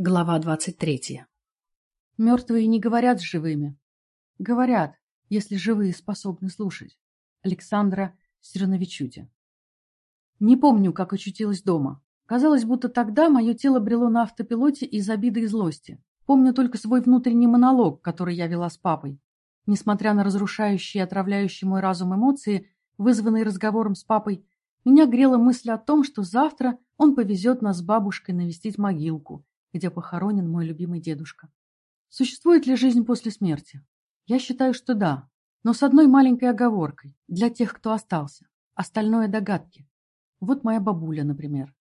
Глава двадцать третья. Мертвые не говорят с живыми. Говорят, если живые способны слушать. Александра Сироновичуте. Не помню, как очутилась дома. Казалось, будто тогда мое тело брело на автопилоте из обиды и злости. Помню только свой внутренний монолог, который я вела с папой. Несмотря на разрушающие и отравляющие мой разум эмоции, вызванные разговором с папой, меня грела мысль о том, что завтра он повезет нас с бабушкой навестить могилку, где похоронен мой любимый дедушка. Существует ли жизнь после смерти? Я считаю, что да, но с одной маленькой оговоркой, для тех, кто остался. Остальное догадки. Вот моя бабуля, например.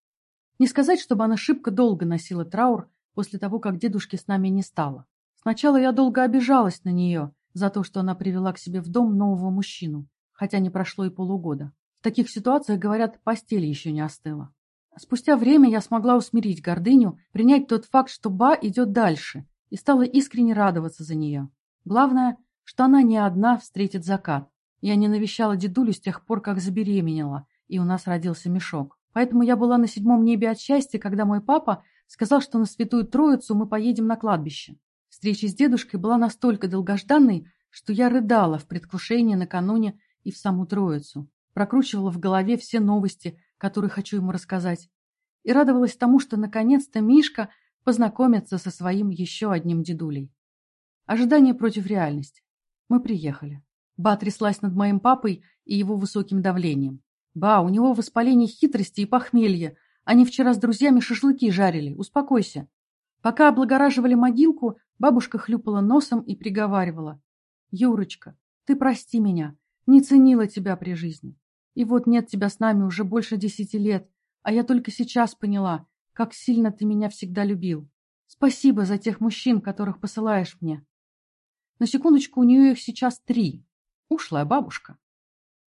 Не сказать, чтобы она шибко долго носила траур после того, как дедушки с нами не стало. Сначала я долго обижалась на нее за то, что она привела к себе в дом нового мужчину, хотя не прошло и полугода. В таких ситуациях, говорят, постель еще не остыла. Спустя время я смогла усмирить гордыню, принять тот факт, что Ба идет дальше, и стала искренне радоваться за нее. Главное, что она не одна встретит закат. Я не навещала дедулю с тех пор, как забеременела, и у нас родился мешок. Поэтому я была на седьмом небе от счастья, когда мой папа сказал, что на Святую Троицу мы поедем на кладбище. Встреча с дедушкой была настолько долгожданной, что я рыдала в предвкушении накануне и в саму Троицу. Прокручивала в голове все новости, который хочу ему рассказать, и радовалась тому, что наконец-то Мишка познакомится со своим еще одним дедулей. Ожидание против реальности. Мы приехали. Ба тряслась над моим папой и его высоким давлением. Ба, у него воспаление хитрости и похмелье. Они вчера с друзьями шашлыки жарили. Успокойся. Пока облагораживали могилку, бабушка хлюпала носом и приговаривала. «Юрочка, ты прости меня. Не ценила тебя при жизни. И вот нет тебя с нами уже больше десяти лет, а я только сейчас поняла, как сильно ты меня всегда любил. Спасибо за тех мужчин, которых посылаешь мне. На секундочку, у нее их сейчас три. Ушлая бабушка.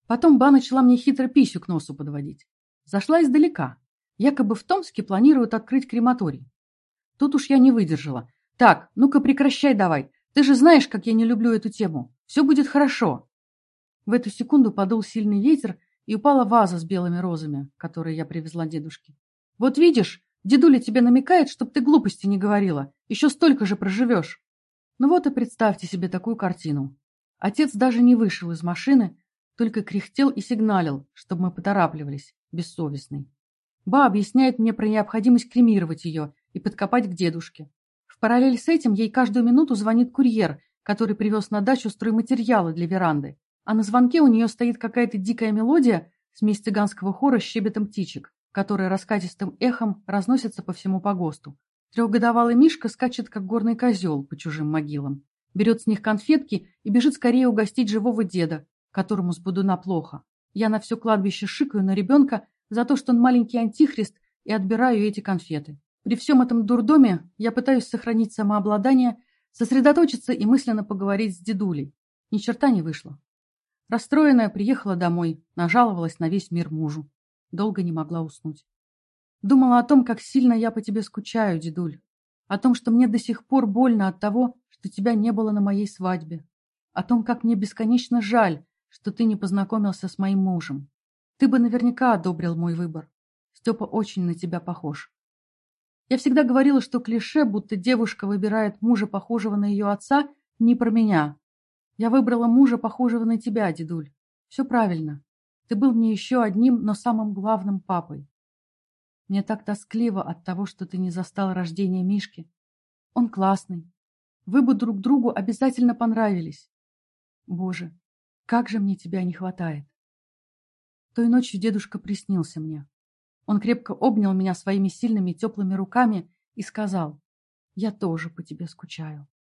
Потом Ба начала мне хитро писю к носу подводить. Зашла издалека. Якобы в Томске планируют открыть крематорий. Тут уж я не выдержала. Так, ну-ка прекращай давай. Ты же знаешь, как я не люблю эту тему. Все будет хорошо. В эту секунду подул сильный ветер, и упала ваза с белыми розами, которые я привезла дедушке. Вот видишь, дедуля тебе намекает, чтоб ты глупости не говорила. Еще столько же проживешь. Ну вот и представьте себе такую картину. Отец даже не вышел из машины, только кряхтел и сигналил, чтобы мы поторапливались, бессовестный. Ба объясняет мне про необходимость кремировать ее и подкопать к дедушке. В параллель с этим ей каждую минуту звонит курьер, который привез на дачу стройматериалы для веранды а на звонке у нее стоит какая-то дикая мелодия, смесь цыганского хора с щебетом птичек, которая раскатистым эхом разносится по всему погосту. Трехгодовалый Мишка скачет, как горный козел по чужим могилам, берет с них конфетки и бежит скорее угостить живого деда, которому с будуна плохо. Я на все кладбище шикаю на ребенка за то, что он маленький антихрист, и отбираю эти конфеты. При всем этом дурдоме я пытаюсь сохранить самообладание, сосредоточиться и мысленно поговорить с дедулей. Ни черта не вышло. Расстроенная приехала домой, нажаловалась на весь мир мужу. Долго не могла уснуть. Думала о том, как сильно я по тебе скучаю, дедуль. О том, что мне до сих пор больно от того, что тебя не было на моей свадьбе. О том, как мне бесконечно жаль, что ты не познакомился с моим мужем. Ты бы наверняка одобрил мой выбор. Степа очень на тебя похож. Я всегда говорила, что клише, будто девушка выбирает мужа, похожего на ее отца, не про меня, я выбрала мужа, похожего на тебя, дедуль. Все правильно. Ты был мне еще одним, но самым главным папой. Мне так тоскливо от того, что ты не застал рождения Мишки. Он классный. Вы бы друг другу обязательно понравились. Боже, как же мне тебя не хватает. Той ночью дедушка приснился мне. Он крепко обнял меня своими сильными теплыми руками и сказал, «Я тоже по тебе скучаю».